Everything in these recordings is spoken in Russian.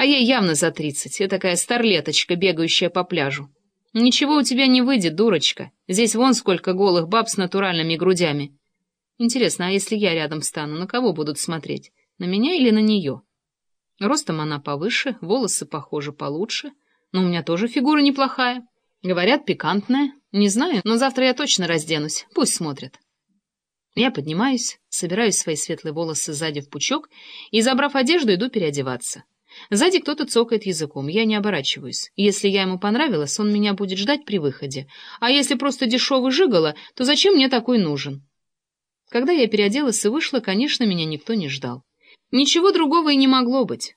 А ей явно за тридцать, я такая старлеточка, бегающая по пляжу. Ничего у тебя не выйдет, дурочка. Здесь вон сколько голых баб с натуральными грудями. Интересно, а если я рядом встану, на кого будут смотреть? На меня или на нее? Ростом она повыше, волосы, похоже, получше. Но у меня тоже фигура неплохая. Говорят, пикантная. Не знаю, но завтра я точно разденусь. Пусть смотрят. Я поднимаюсь, собираю свои светлые волосы сзади в пучок и, забрав одежду, иду переодеваться. Сзади кто-то цокает языком, я не оборачиваюсь. Если я ему понравилась, он меня будет ждать при выходе. А если просто дешевый жигало, то зачем мне такой нужен? Когда я переоделась и вышла, конечно, меня никто не ждал. Ничего другого и не могло быть.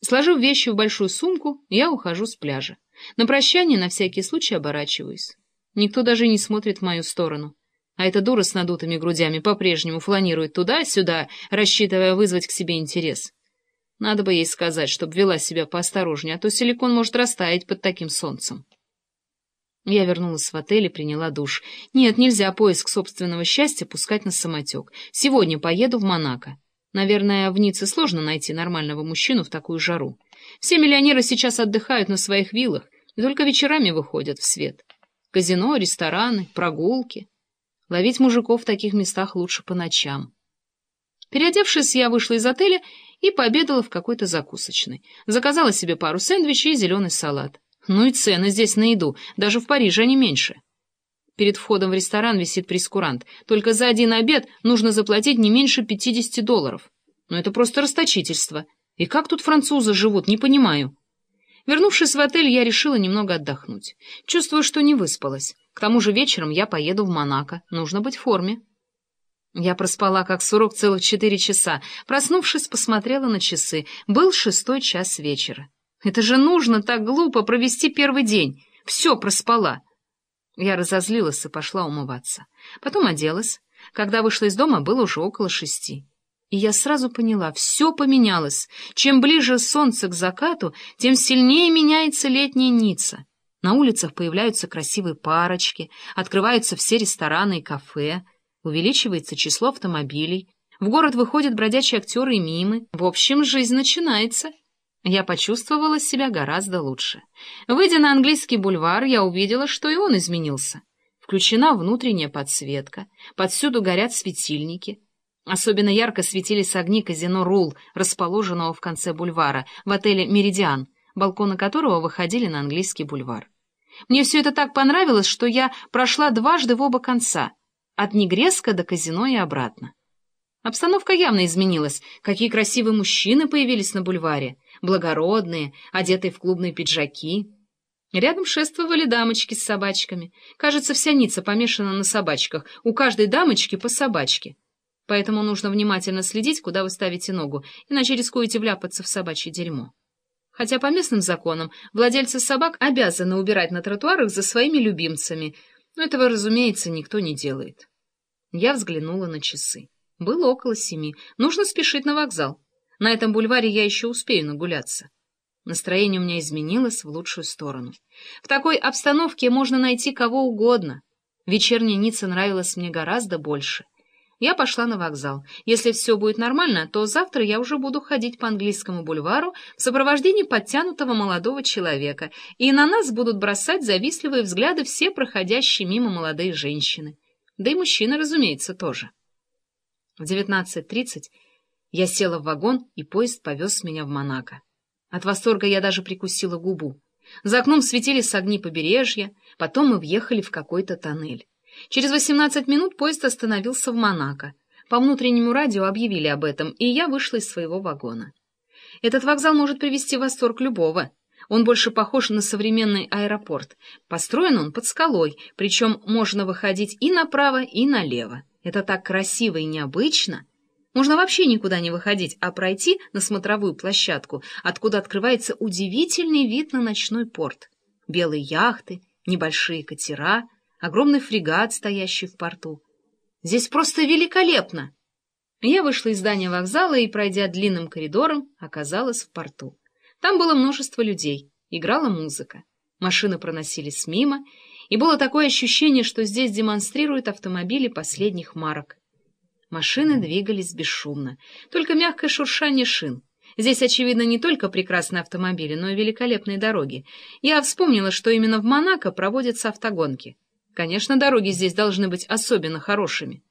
Сложив вещи в большую сумку, я ухожу с пляжа. На прощание на всякий случай оборачиваюсь. Никто даже не смотрит в мою сторону. А эта дура с надутыми грудями по-прежнему фланирует туда-сюда, рассчитывая вызвать к себе интерес. Надо бы ей сказать, чтобы вела себя поосторожнее, а то силикон может растаять под таким солнцем. Я вернулась в отель и приняла душ. Нет, нельзя поиск собственного счастья пускать на самотек. Сегодня поеду в Монако. Наверное, в Ницце сложно найти нормального мужчину в такую жару. Все миллионеры сейчас отдыхают на своих виллах и только вечерами выходят в свет. Казино, рестораны, прогулки. Ловить мужиков в таких местах лучше по ночам. Переодевшись, я вышла из отеля и пообедала в какой-то закусочной. Заказала себе пару сэндвичей и зеленый салат. Ну и цены здесь на еду, даже в Париже они меньше. Перед входом в ресторан висит прескурант. Только за один обед нужно заплатить не меньше 50 долларов. Но это просто расточительство. И как тут французы живут, не понимаю. Вернувшись в отель, я решила немного отдохнуть. Чувствую, что не выспалась. К тому же вечером я поеду в Монако. Нужно быть в форме. Я проспала, как сурок, целых четыре часа. Проснувшись, посмотрела на часы. Был шестой час вечера. Это же нужно так глупо провести первый день. Все проспала. Я разозлилась и пошла умываться. Потом оделась. Когда вышла из дома, было уже около шести. И я сразу поняла, все поменялось. Чем ближе солнце к закату, тем сильнее меняется летняя Ницца. На улицах появляются красивые парочки, открываются все рестораны и кафе, увеличивается число автомобилей, в город выходят бродячие актеры и мимы. В общем, жизнь начинается. Я почувствовала себя гораздо лучше. Выйдя на английский бульвар, я увидела, что и он изменился. Включена внутренняя подсветка, подсюду горят светильники. Особенно ярко светились огни казино «Рул», расположенного в конце бульвара, в отеле «Меридиан», балконы которого выходили на английский бульвар. Мне все это так понравилось, что я прошла дважды в оба конца, от Негреска до казино и обратно. Обстановка явно изменилась. Какие красивые мужчины появились на бульваре благородные, одетые в клубные пиджаки. Рядом шествовали дамочки с собачками. Кажется, вся Ницца помешана на собачках, у каждой дамочки по собачке. Поэтому нужно внимательно следить, куда вы ставите ногу, иначе рискуете вляпаться в собачье дерьмо. Хотя по местным законам владельцы собак обязаны убирать на тротуарах за своими любимцами, но этого, разумеется, никто не делает. Я взглянула на часы. Было около семи. Нужно спешить на вокзал. На этом бульваре я еще успею нагуляться. Настроение у меня изменилось в лучшую сторону. В такой обстановке можно найти кого угодно. Вечерняя Ницца нравилась мне гораздо больше. Я пошла на вокзал. Если все будет нормально, то завтра я уже буду ходить по английскому бульвару в сопровождении подтянутого молодого человека, и на нас будут бросать завистливые взгляды все проходящие мимо молодые женщины. Да и мужчины, разумеется, тоже. В 19.30 я села в вагон, и поезд повез меня в Монако. От восторга я даже прикусила губу. За окном светились огни побережья, потом мы въехали в какой-то тоннель. Через 18 минут поезд остановился в Монако. По внутреннему радио объявили об этом, и я вышла из своего вагона. Этот вокзал может привести в восторг любого. Он больше похож на современный аэропорт. Построен он под скалой, причем можно выходить и направо, и налево. Это так красиво и необычно. Можно вообще никуда не выходить, а пройти на смотровую площадку, откуда открывается удивительный вид на ночной порт. Белые яхты, небольшие катера, огромный фрегат, стоящий в порту. Здесь просто великолепно! Я вышла из здания вокзала и, пройдя длинным коридором, оказалась в порту. Там было множество людей, играла музыка. Машины проносились мимо, и было такое ощущение, что здесь демонстрируют автомобили последних марок. Машины двигались бесшумно, только мягкое шуршание шин. Здесь, очевидно, не только прекрасные автомобили, но и великолепные дороги. Я вспомнила, что именно в Монако проводятся автогонки. Конечно, дороги здесь должны быть особенно хорошими.